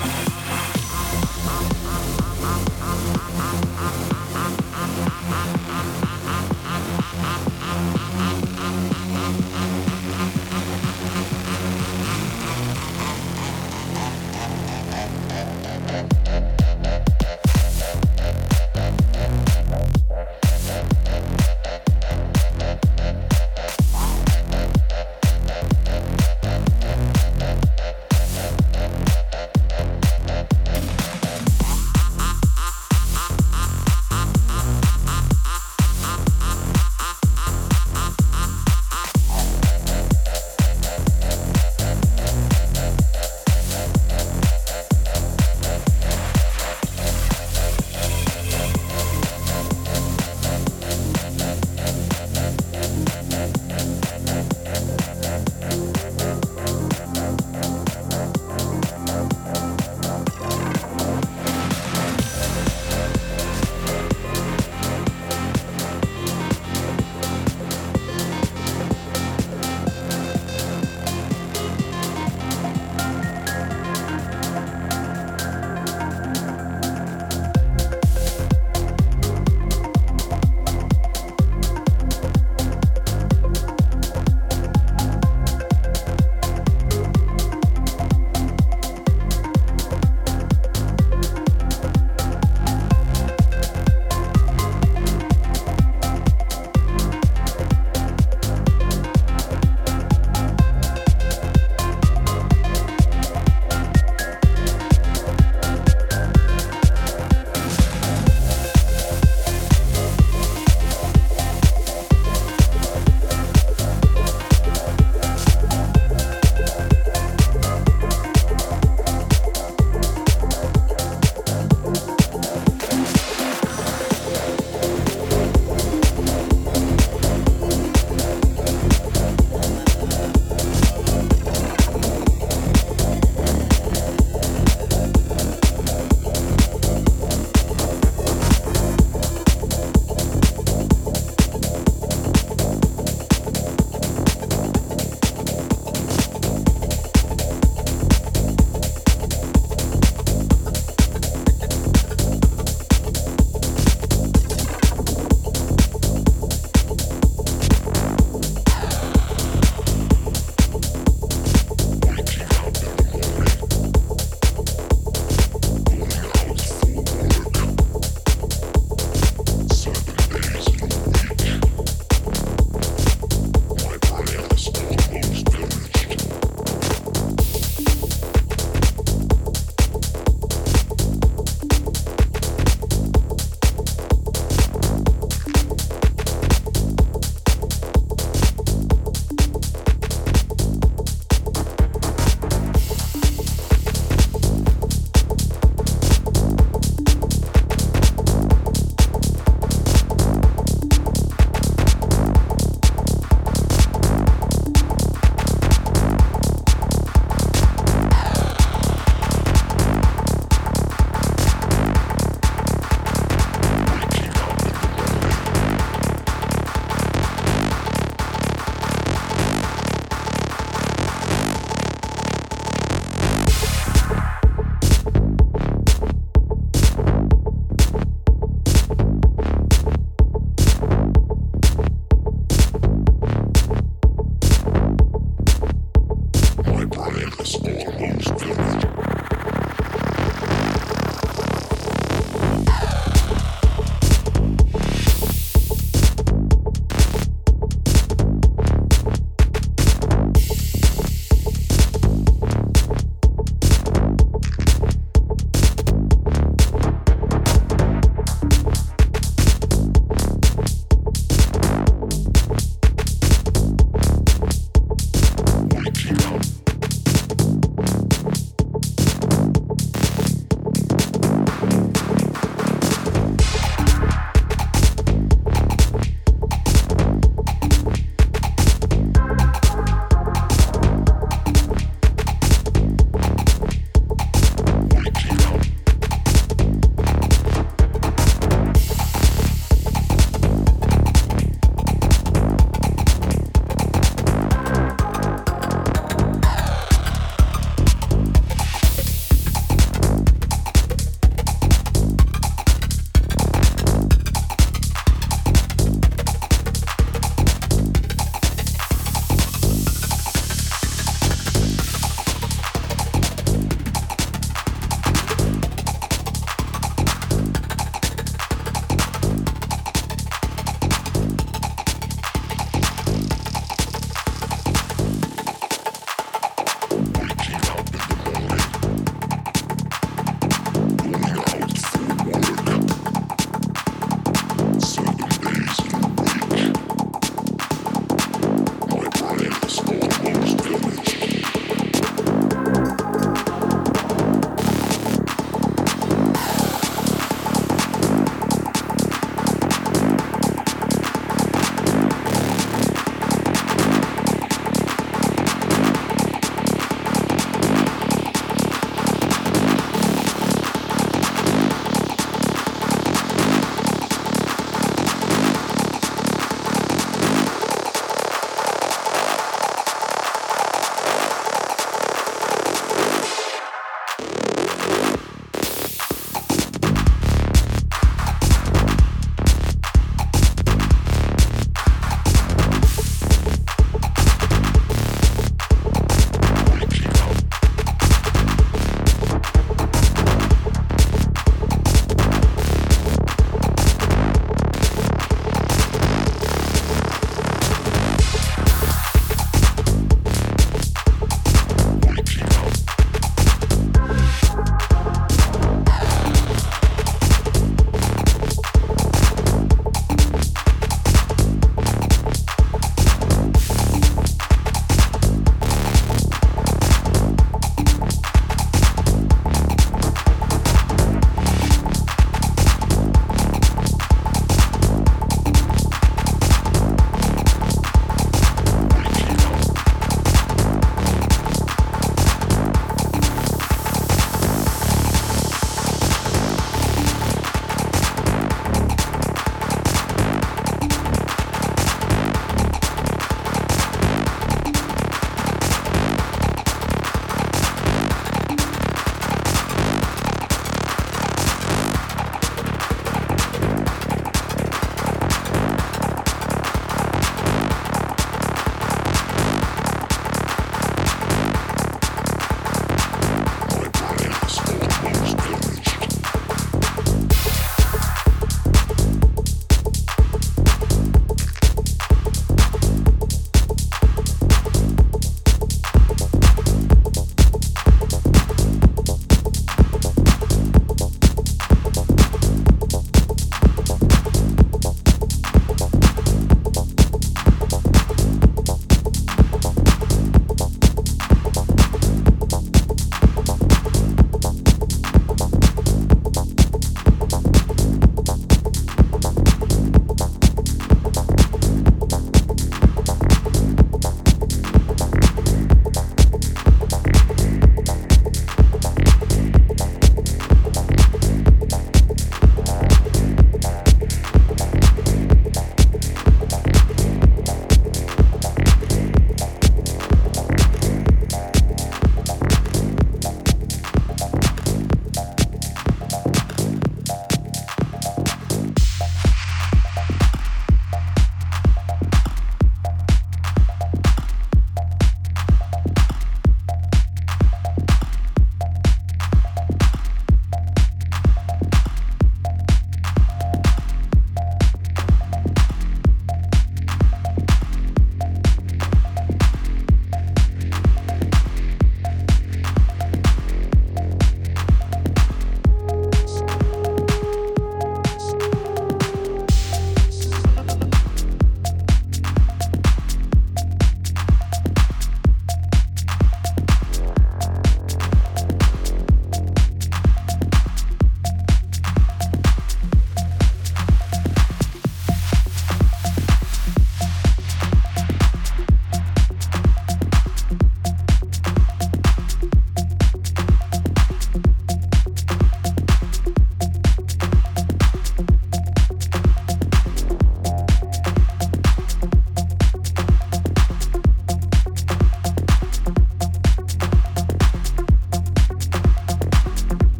Bye.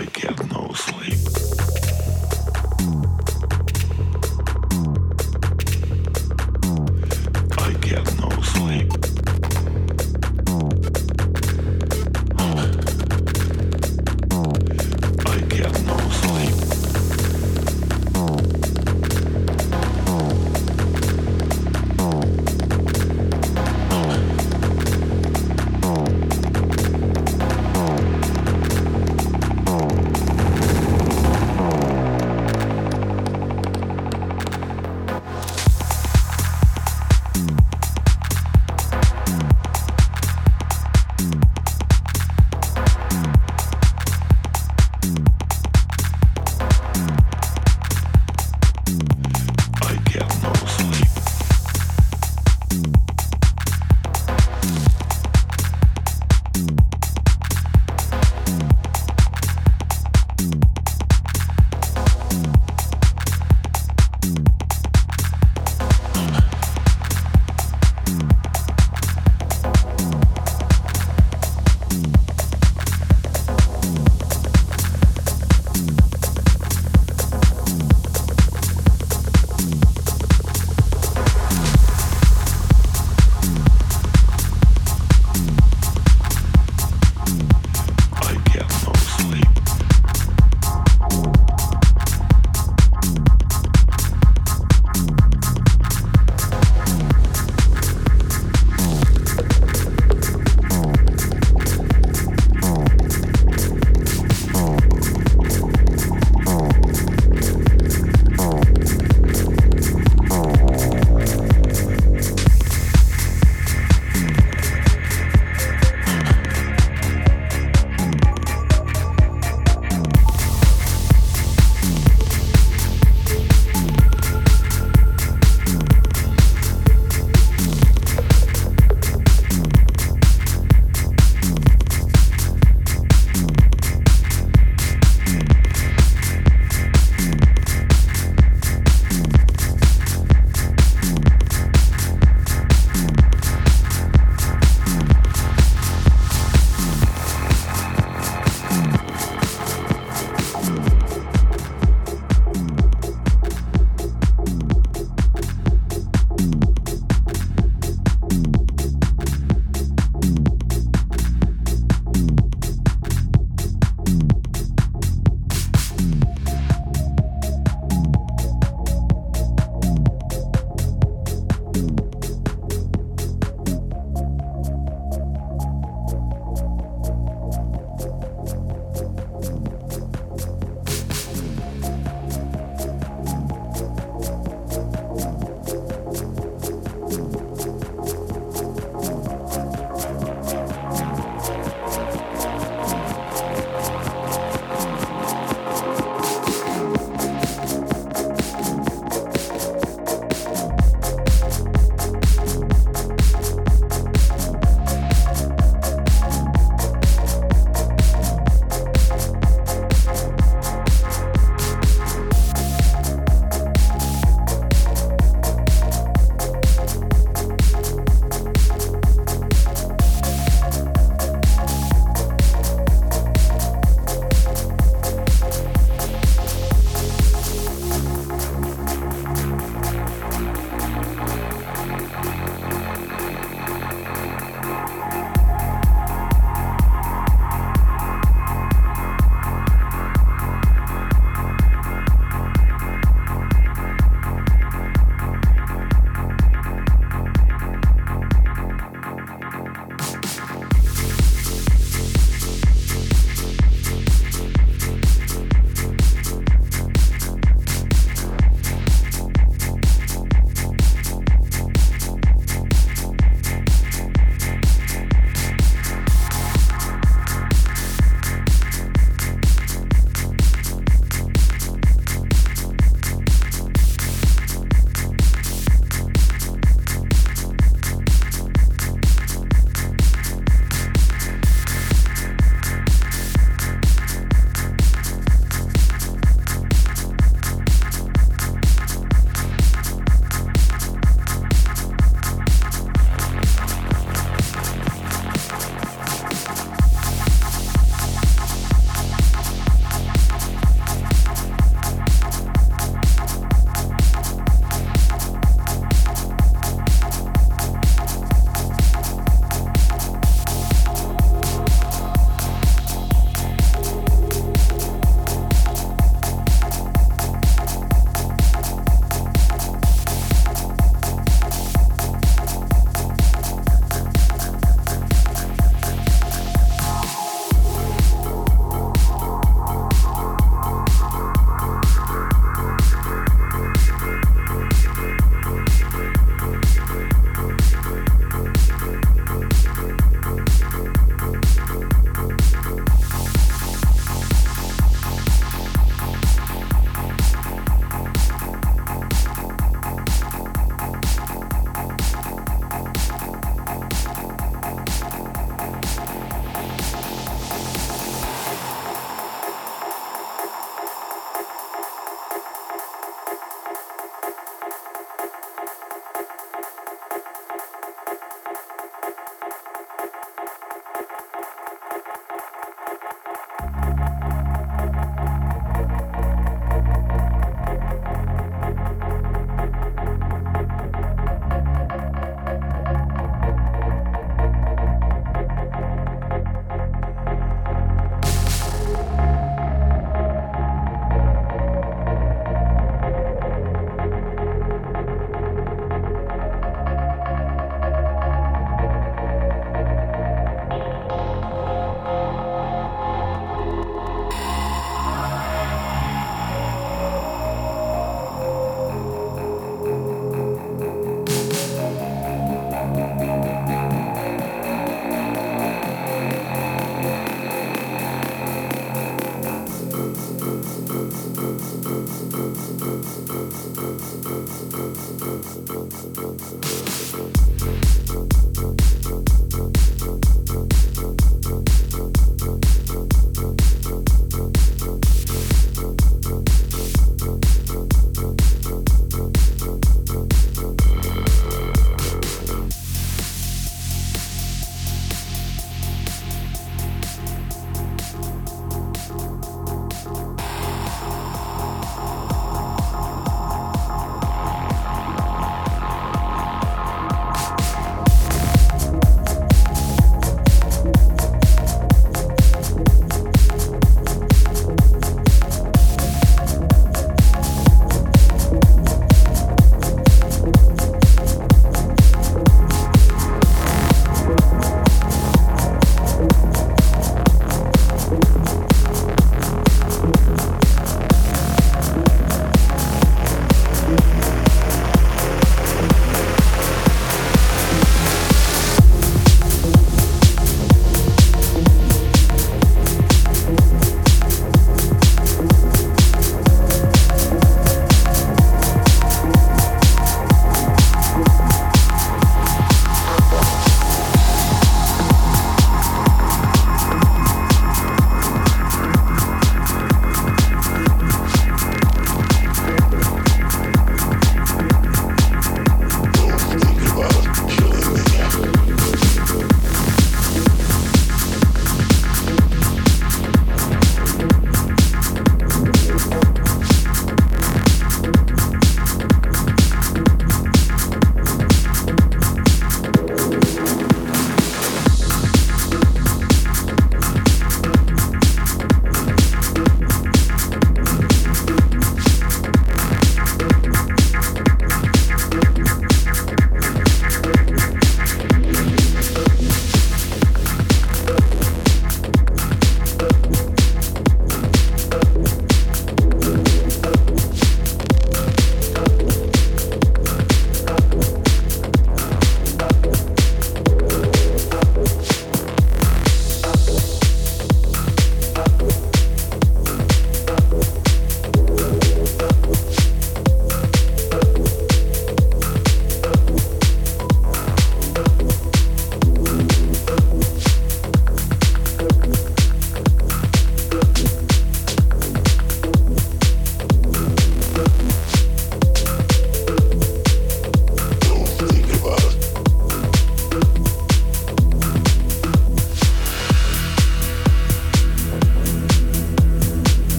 I get no sleep.